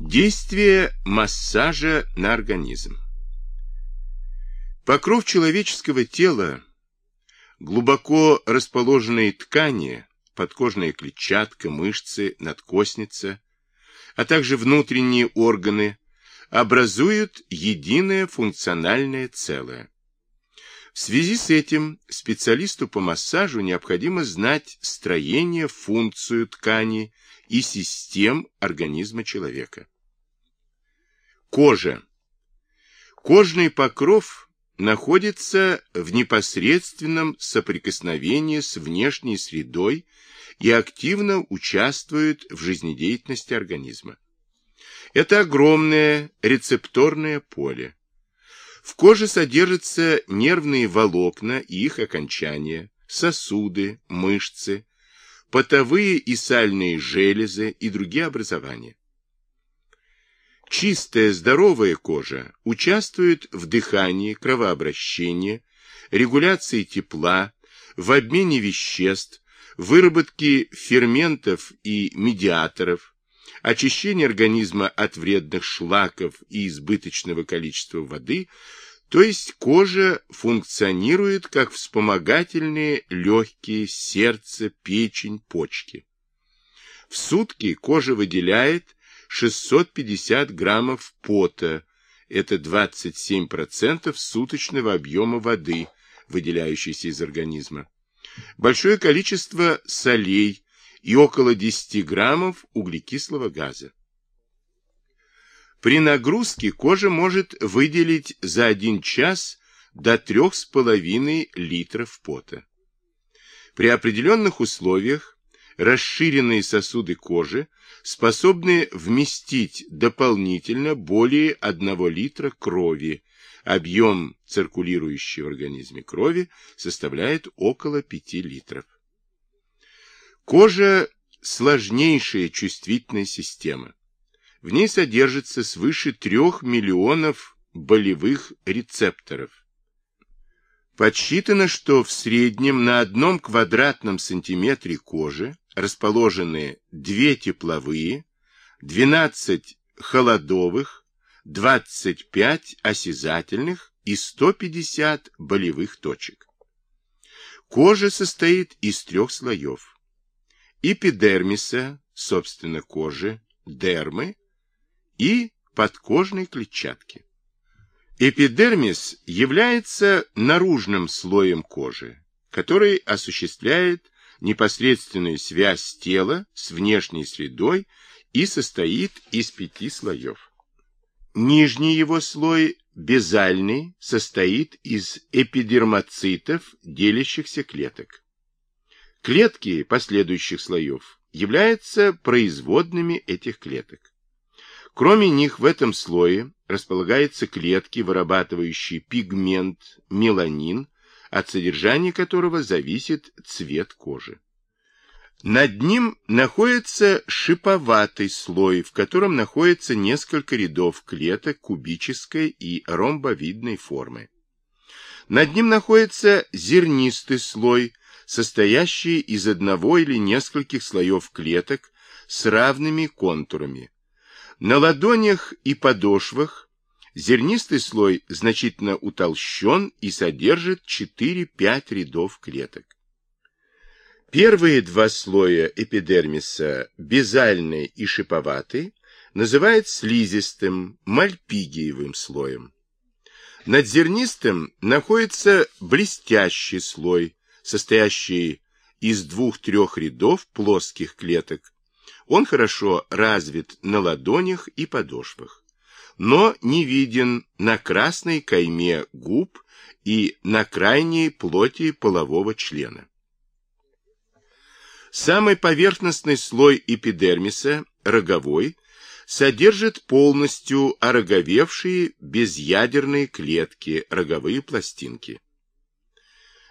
Действие массажа на организм. Покров человеческого тела, глубоко расположенные ткани, подкожная клетчатка, мышцы, надкосница, а также внутренние органы, образуют единое функциональное целое. В связи с этим специалисту по массажу необходимо знать строение, функцию тканей и систем организма человека. Кожа. Кожный покров находится в непосредственном соприкосновении с внешней средой и активно участвует в жизнедеятельности организма. Это огромное рецепторное поле. В коже содержатся нервные волокна и их окончания, сосуды, мышцы, потовые и сальные железы и другие образования. Чистая, здоровая кожа участвует в дыхании, кровообращении, регуляции тепла, в обмене веществ, выработке ферментов и медиаторов, очищении организма от вредных шлаков и избыточного количества воды, то есть кожа функционирует как вспомогательные легкие, сердце, печень, почки. В сутки кожа выделяет 650 граммов пота, это 27% суточного объема воды, выделяющейся из организма, большое количество солей и около 10 граммов углекислого газа. При нагрузке кожа может выделить за один час до 3,5 литров пота. При определенных условиях расширенные сосуды кожи способны вместить дополнительно более 1 литра крови. Объем циркулирующей в организме крови составляет около 5 литров. Кожа – сложнейшая чувствительная система. В ней содержится свыше трех миллионов болевых рецепторов. Подсчитано, что в среднем на одном квадратном сантиметре кожи расположены две тепловые, 12 холодовых, 25 осязательных и 150 болевых точек. Кожа состоит из трех слоев. Эпидермиса, собственно, кожи, дермы и подкожной клетчатки. Эпидермис является наружным слоем кожи, который осуществляет непосредственную связь тела с внешней средой и состоит из пяти слоев. Нижний его слой, безальный, состоит из эпидермоцитов, делящихся клеток. Клетки последующих слоев являются производными этих клеток. Кроме них в этом слое располагаются клетки, вырабатывающие пигмент меланин, от содержания которого зависит цвет кожи. Над ним находится шиповатый слой, в котором находится несколько рядов клеток кубической и ромбовидной формы. Над ним находится зернистый слой, состоящий из одного или нескольких слоев клеток с равными контурами, на ладонях и подошвах зернистый слой значительно утолщен и содержит 4-5 рядов клеток. Первые два слоя эпидермиса, безальный и шиповатый, называют слизистым, мальпигиевым слоем. Над зернистым находится блестящий слой, состоящий из двух-трех рядов плоских клеток, он хорошо развит на ладонях и подошвах, но не виден на красной кайме губ и на крайней плоти полового члена. Самый поверхностный слой эпидермиса, роговой, содержит полностью ороговевшие безъядерные клетки, роговые пластинки.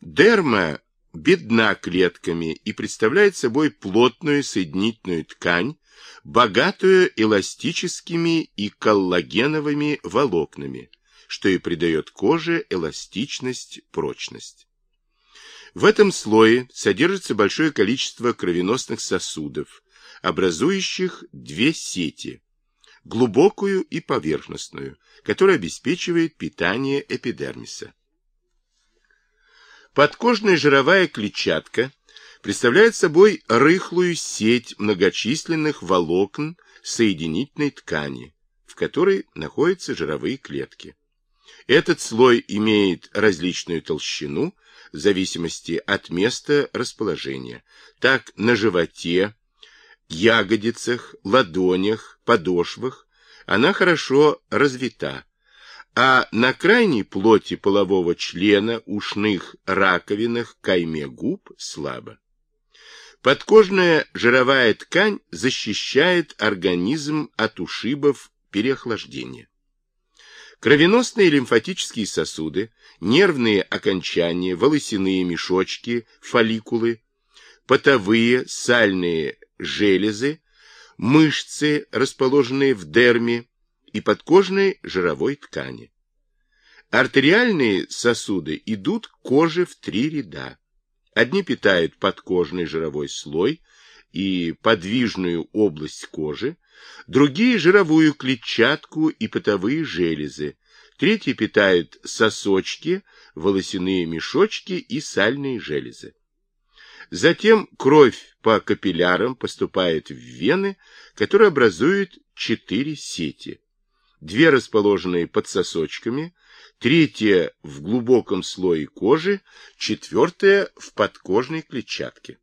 Дерма бедна клетками и представляет собой плотную соединительную ткань, богатую эластическими и коллагеновыми волокнами, что и придает коже эластичность, прочность. В этом слое содержится большое количество кровеносных сосудов, образующих две сети. глубокую и поверхностную, которая обеспечивает питание эпидермиса. Подкожная жировая клетчатка представляет собой рыхлую сеть многочисленных волокон соединительной ткани, в которой находятся жировые клетки. Этот слой имеет различную толщину в зависимости от места расположения. Так на животе, ягодицах, ладонях, подошвах она хорошо развита, а на крайней плоти полового члена, ушных раковинах, кайме губ слабо. Подкожная жировая ткань защищает организм от ушибов переохлаждения. Кровеносные лимфатические сосуды, нервные окончания, волосяные мешочки, фолликулы, потовые, сальные железы, мышцы, расположенные в дерме и подкожной жировой ткани. Артериальные сосуды идут к коже в три ряда. Одни питают подкожный жировой слой и подвижную область кожи, другие – жировую клетчатку и потовые железы, третьи питают сосочки, волосяные мешочки и сальные железы. Затем кровь по капиллярам поступает в вены, которые образуют четыре сети. Две расположенные под сосочками – третья в глубоком слое кожи, четвертая в подкожной клетчатке.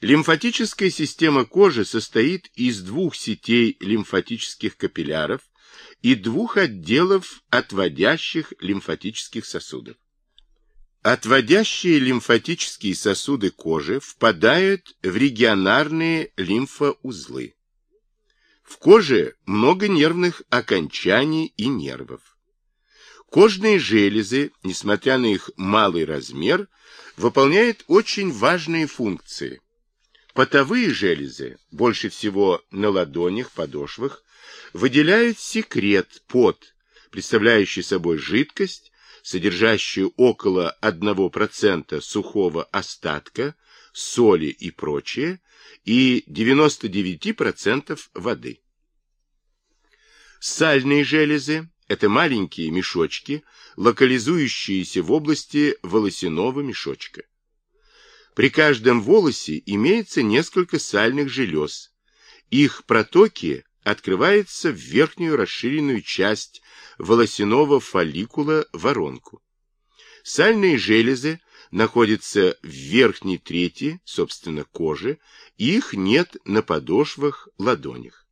Лимфатическая система кожи состоит из двух сетей лимфатических капилляров и двух отделов отводящих лимфатических сосудов. Отводящие лимфатические сосуды кожи впадают в регионарные лимфоузлы. В коже много нервных окончаний и нервов. Кожные железы, несмотря на их малый размер, выполняют очень важные функции. Потовые железы, больше всего на ладонях, подошвах, выделяют секрет, пот, представляющий собой жидкость, содержащую около 1% сухого остатка, соли и прочее, и 99% воды. Сальные железы это маленькие мешочки, локализующиеся в области волосяного мешочка. При каждом волосе имеется несколько сальных желез. Их протоки открываются в верхнюю расширенную часть волосяного фолликула воронку. Сальные железы находятся в верхней трети, собственно, кожи, их нет на подошвах, ладонях.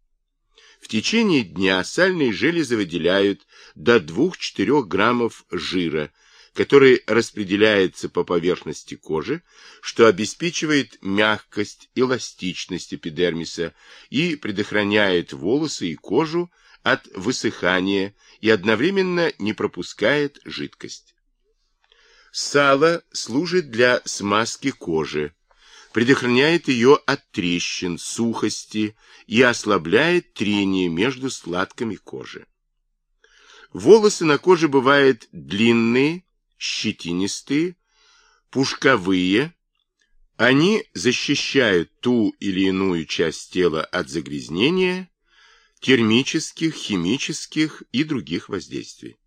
В течение дня сальные железы выделяют до 2-4 граммов жира, который распределяется по поверхности кожи, что обеспечивает мягкость, эластичность эпидермиса и предохраняет волосы и кожу от высыхания и одновременно не пропускает жидкость. Сало служит для смазки кожи, предохраняет ее от трещин, сухости и ослабляет трение между складками кожи. Волосы на коже бывают длинные, щетинистые, пушковые. Они защищают ту или иную часть тела от загрязнения, термических, химических и других воздействий.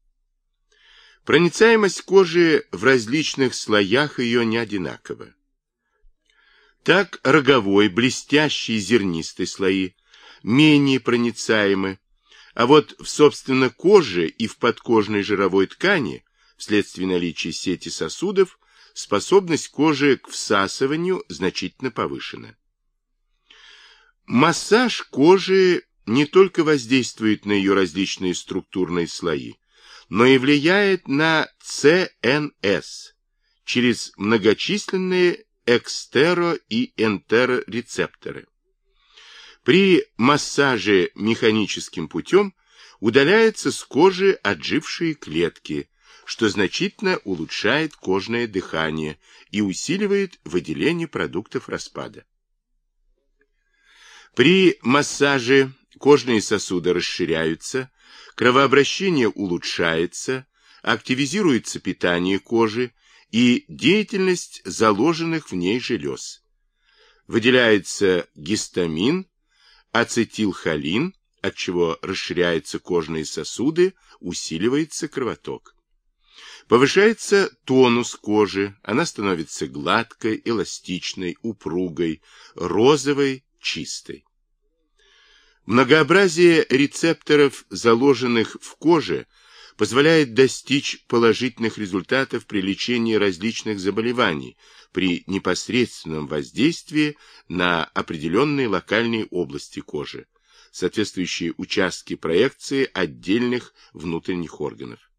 Проницаемость кожи в различных слоях ее не одинакова. Так роговой, блестящий зернистый слои менее проницаемы, а вот в, собственно, коже и в подкожной жировой ткани, вследствие наличия сети сосудов, способность кожи к всасыванию значительно повышена. Массаж кожи не только воздействует на ее различные структурные слои, но и влияет на ЦНС через многочисленные экстеро- и энтерорецепторы. При массаже механическим путем удаляются с кожи отжившие клетки, что значительно улучшает кожное дыхание и усиливает выделение продуктов распада. При массаже кожные сосуды расширяются, кровообращение улучшается, активизируется питание кожи и деятельность заложенных в ней желез. Выделяется гистамин, ацетилхолин, от чего расширяются кожные сосуды, усиливается кровоток. Повышается тонус кожи, она становится гладкой, эластичной, упругой, розовой, чистой. Многообразие рецепторов, заложенных в коже, позволяет достичь положительных результатов при лечении различных заболеваний при непосредственном воздействии на определенные локальные области кожи, соответствующие участки проекции отдельных внутренних органов.